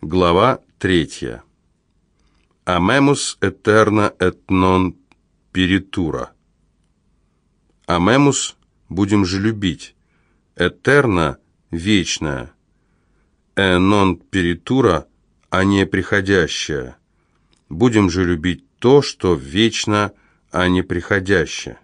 Глава третья. Амемус этерна et non перитура. Амемус будем же любить. Этерна вечная. Э нон перитура а не приходящее. Будем же любить то, что вечно, а не приходящее.